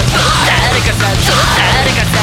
誰かさ誰かさ